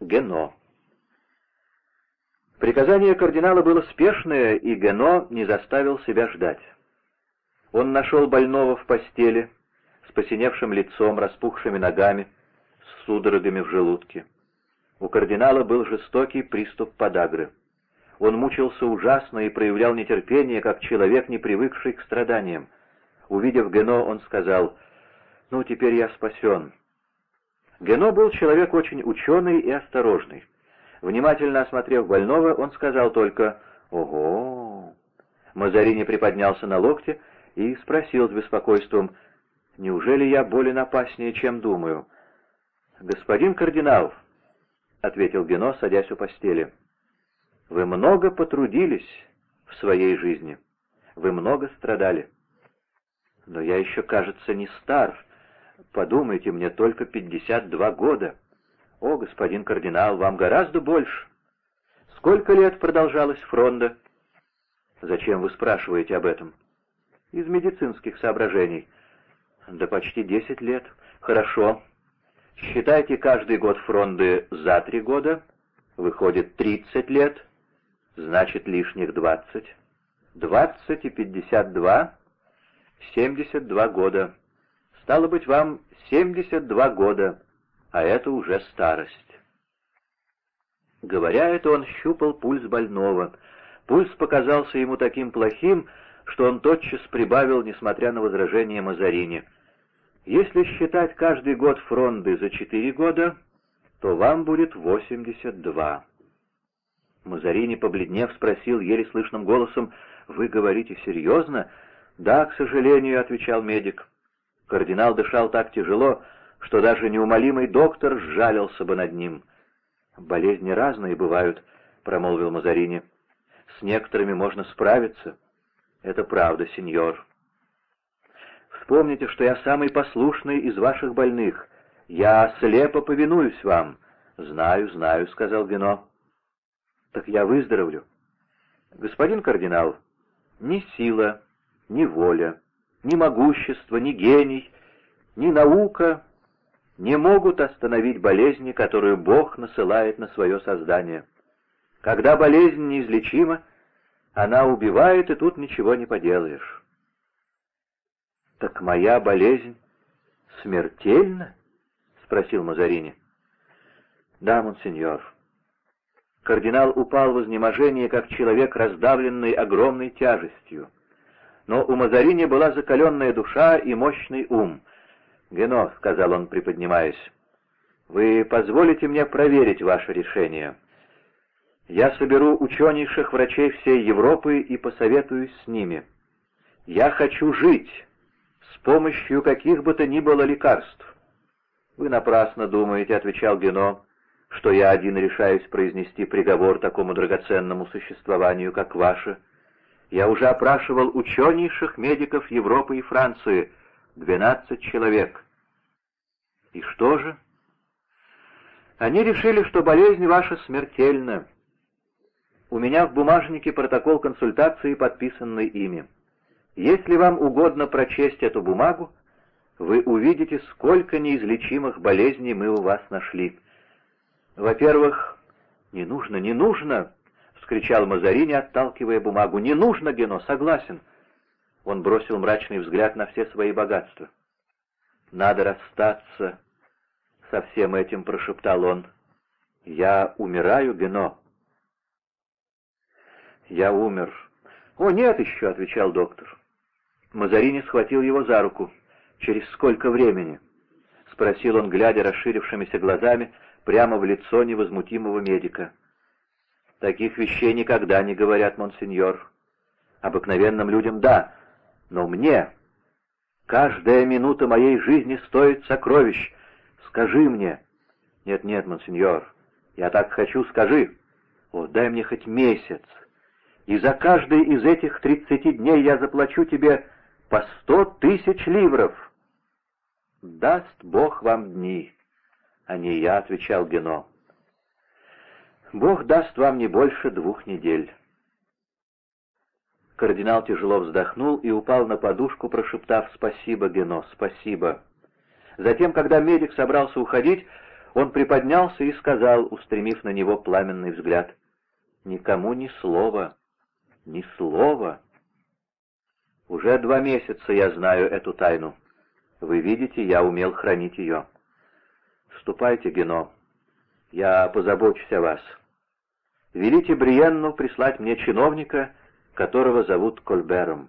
Гено. Приказание кардинала было спешное, и Гено не заставил себя ждать. Он нашел больного в постели, с посиневшим лицом, распухшими ногами, с судорогами в желудке. У кардинала был жестокий приступ подагры. Он мучился ужасно и проявлял нетерпение, как человек, не привыкший к страданиям. Увидев Гено, он сказал, «Ну, теперь я спасен». Гено был человек очень ученый и осторожный. Внимательно осмотрев больного, он сказал только «Ого!». Мазарини приподнялся на локте и спросил с беспокойством «Неужели я болен опаснее, чем думаю?» «Господин кардинал», — ответил Гено, садясь у постели, — «вы много потрудились в своей жизни, вы много страдали. Но я еще, кажется, не стар. Подумайте, мне только пятьдесят два года». «О, господин кардинал, вам гораздо больше. Сколько лет продолжалась фронда?» «Зачем вы спрашиваете об этом?» «Из медицинских соображений». «Да почти десять лет. Хорошо. Считайте каждый год фронды за три года. Выходит тридцать лет. Значит, лишних двадцать. Двадцать и пятьдесят два. Семьдесят два года. Стало быть, вам семьдесят два года» а это уже старость. Говоря это, он щупал пульс больного. Пульс показался ему таким плохим, что он тотчас прибавил, несмотря на возражение Мазарини. «Если считать каждый год фронды за четыре года, то вам будет восемьдесят два». Мазарини, побледнев, спросил еле слышным голосом, «Вы говорите серьезно?» «Да, к сожалению», — отвечал медик. Кардинал дышал так тяжело, что даже неумолимый доктор сжалился бы над ним. «Болезни разные бывают», — промолвил Мазарини. «С некоторыми можно справиться». «Это правда, сеньор». «Вспомните, что я самый послушный из ваших больных. Я слепо повинуюсь вам». «Знаю, знаю», — сказал Гено. «Так я выздоровлю». «Господин кардинал, ни сила, ни воля, ни могущество, ни гений, ни наука не могут остановить болезни, которую Бог насылает на свое создание. Когда болезнь неизлечима, она убивает, и тут ничего не поделаешь. «Так моя болезнь смертельна?» — спросил Мазарини. «Да, монсеньор». Кардинал упал в изнеможение, как человек, раздавленный огромной тяжестью. Но у Мазарини была закаленная душа и мощный ум — «Гено», — сказал он, приподнимаясь, — «вы позволите мне проверить ваше решение. Я соберу ученейших врачей всей Европы и посоветуюсь с ними. Я хочу жить с помощью каких бы то ни было лекарств». «Вы напрасно думаете», — отвечал Гено, — «что я один решаюсь произнести приговор такому драгоценному существованию, как ваше. Я уже опрашивал ученейших медиков Европы и Франции, Двенадцать человек. И что же? Они решили, что болезнь ваша смертельна. У меня в бумажнике протокол консультации, подписанный ими. Если вам угодно прочесть эту бумагу, вы увидите, сколько неизлечимых болезней мы у вас нашли. Во-первых, не нужно, не нужно, — вскричал Мазарини, отталкивая бумагу. «Не нужно, Гено, согласен. Он бросил мрачный взгляд на все свои богатства. «Надо расстаться со всем этим», — прошептал он. «Я умираю, Гено». «Я умер». «О, нет еще», — отвечал доктор. Мазарини схватил его за руку. «Через сколько времени?» — спросил он, глядя расширившимися глазами прямо в лицо невозмутимого медика. «Таких вещей никогда не говорят, монсеньор. Обыкновенным людям — да, но мне каждая минута моей жизни стоит сокровищ. Скажи мне. Нет-нет, монсеньор, я так хочу, скажи. О, дай мне хоть месяц. И за каждый из этих тридцати дней я заплачу тебе по сто тысяч ливров. Даст Бог вам дни, а не я, — отвечал Гено. Бог даст вам не больше двух недель. Кардинал тяжело вздохнул и упал на подушку, прошептав «Спасибо, Гено, спасибо». Затем, когда медик собрался уходить, Он приподнялся и сказал, устремив на него пламенный взгляд, «Никому ни слова, ни слова. Уже два месяца я знаю эту тайну. Вы видите, я умел хранить ее. Ступайте, Гено, я позабочусь о вас. Велите Бриенну прислать мне чиновника, которого зовут Кольбером.